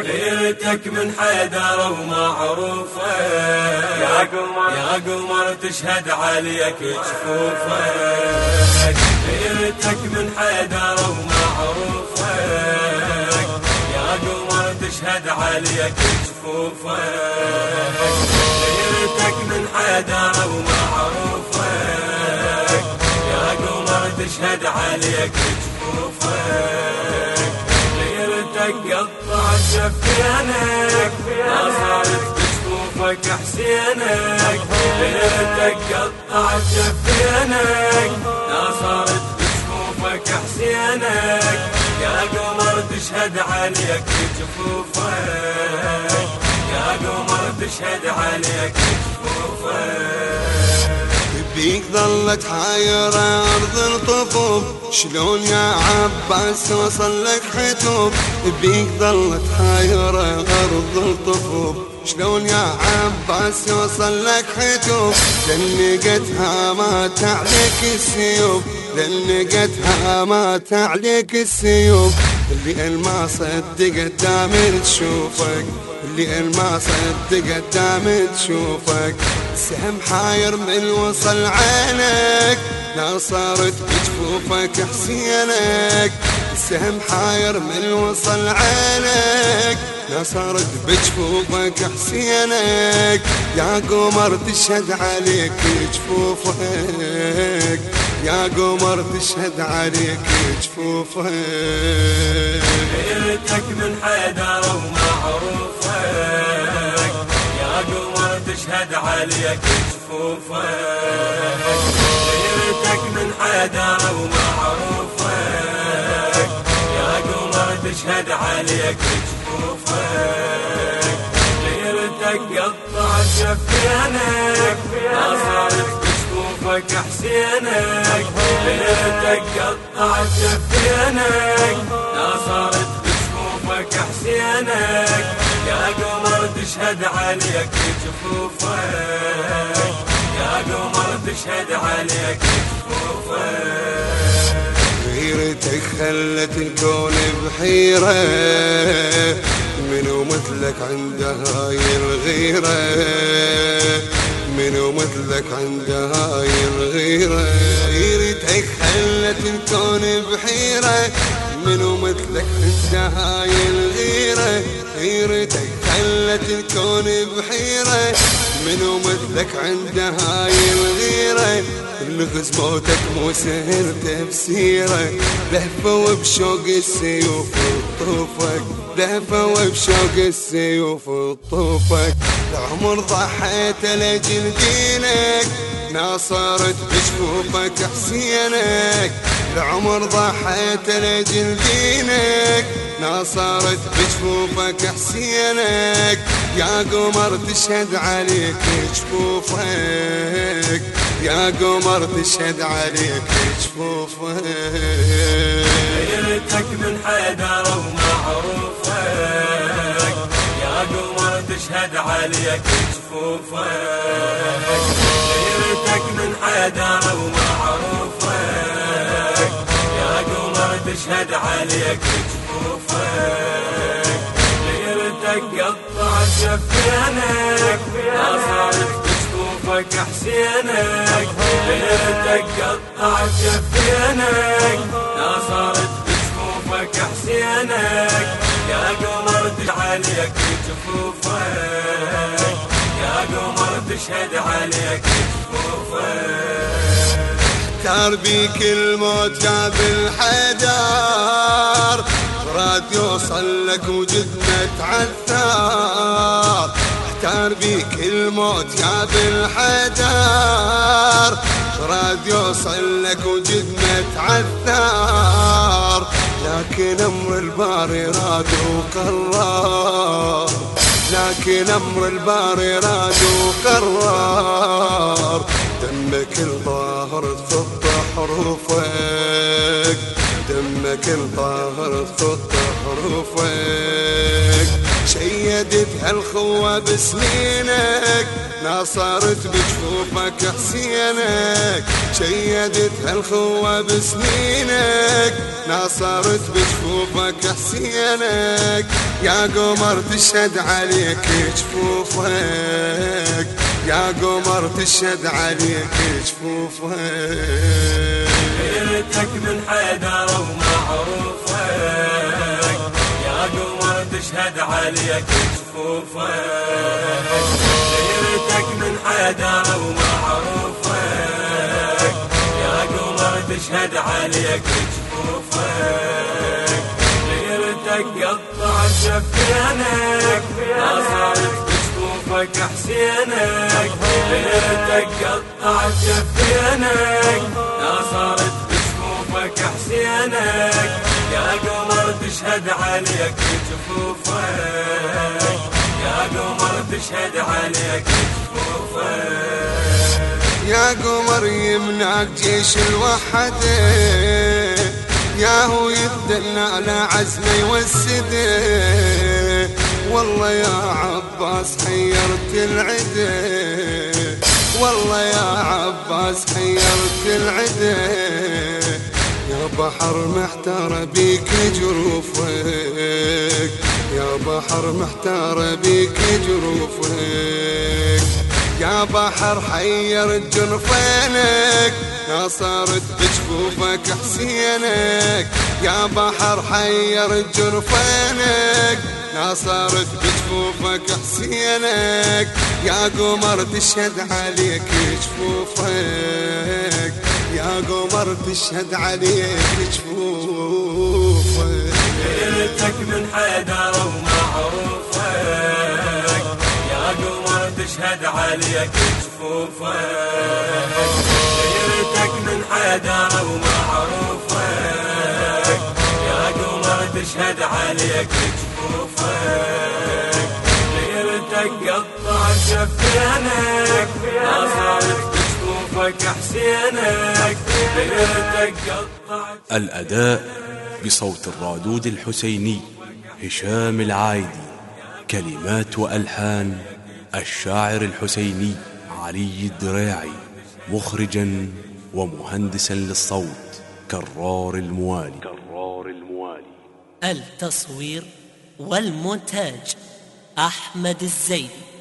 غيرتك من حيدر ومعروفة. يا قمر يا قمر تشهد عليك جفوفك غيرتك من حيدر ومعروفة. يا قمر تشهد عليك جفوفك غيرتك من حيدر ومعروفة. يا قمر تشهد عليك جفوفك قطع شفينك ناصرت بجفوفك حسينك. غيرتك قطع شفينك ناصرت بجفوفك حسينك. يا قمر تشهد عليك جفوفك يا قمر تشهد عليك جفوفك بيك ظلت حايرة أرض الطفوف شلون يا عباس وصل لك حتوب؟ بيك ظلت حايرة أرض الطفوف شلون يا عباس يوصل لك حتوب؟ لنقتها ما تعليك السيوف لنقتها ما تعليك السيوف اللي ما صدق قدامي تشوفك. اللي ما صدق قدامي تشوفك. سهم حاير من وصل عينك. ناصرت بجفوفك حسينك. سهم حاير من وصل عينك نصرت بجفوفك حسينك. يا قمر تشهد عليك جفوفك يا قمر تشهد عليك جفوفك غيرتك من حيدر ومعروفك. يا قمر تشهد عليك جفوفك غيرتك من حيدر ومعروفك. تشهد عليك جفوفك غيرتك قطع شفينك. ناصرت بجفوفك حسينك. غيرتك قطع شفينك. ناصرت بجفوفك حسينك. يا قمر تشهد عليك جفوفك يا قمر تشهد عليك جفوفك خلت الكون بحيرة منو مثلك عنده هاي الغيرة منو مثلك عنده هاي الغيرة غيرتك خلت الكون بحيرة منو مثلك عنده هاي الغيرة غيرتك خلت الكون بحيرة منو مثلك عنده هاي الغيرة نغز موتك مو سهل تفسيره لهفة بشوق السيوف وطوفك. لهفة بشوق السيوف وطوفك. العمر ضحيت لجل دينك. ناصرت بجفوفك حسينك. العمر ضحيت لجل دينك. ناصرت بجفوفك حسينك. يا قمر تشهد عليك جفوفك يا قمر تشهد عليك جفوفك غيرتك من حيدر ومعروفك يا قمر تشهد عليك جفوفك غيرتك من حيدر ومعروفك يا قمر تشهد عليك جفوفك غيرتك قطع شفينك. ناصرت بجفوفك حسينك غيرتك قطع شفينك. ناصرت بجفوفك حسينك. يا قمر عليك جفوفك يا قمر تشهد عليك جفوفك احتار بيك الموت جاب الحجر. راد يوصل لك وجدنا تعثر. احتار بيك الموت جاب الحجر. راد يوصل لك وجدنا تعثر لكن أمر الباري راد وقرر لكن أمر الباري راد وقرر هالخوة بسنينك ناصرت بجفوفك حسينك. شيدت هالخوة بسنينك ناصرت بجفوفك حسينك. يا قمر تشهد عليك جفوفك يا قمر تشهد عليك جفوفك غيرتك من حيدر تشهد عليك جفوفك غيرتك من حيدر ومعروفك يا قمر تشهد عليك جفوفك غيرتك قطع شفينك ناصرت بجفوفك حسينك غيرتك قطع شفينك ناصرت بجفوفك حسينك يا قمر تشهد عليك جفوفك يا قمر تشهد عليك جفوفك يا قمر يمنعك جيش الوحدة. يا هو يدلنا على عزمة يوسدة. والله يا عباس حيرت العدة. والله يا عباس حيرت العدة. يا بحر محتار بيك جروفك يا بحر محتار بيك جروفك يا بحر حير جنفينك. ناصرت بجفوفك حسينك. يا بحر حير جنفينك. ناصرت بجفوفك حسينك. يا قمر تشهد عليك جفوفك. يا قمر تشهد عليك جفوفك ليلتك من حيدر ومعروفك. يا قمر تشهد عليك جفوفك ليلتك من حيدر ومعروفك. يا قمر تشهد عليك جفوفك ليلتك قطع شفينك. ناصرت بجفوفك حسينك ليلتك قطع الأداء بصوت الرادود الحسيني هشام العايدي. كلمات وألحان الشاعر الحسيني علي الدراعي. مخرجا ومهندسا للصوت كرار الموالي. كرار الموالي. التصوير والمونتاج أحمد الزيدي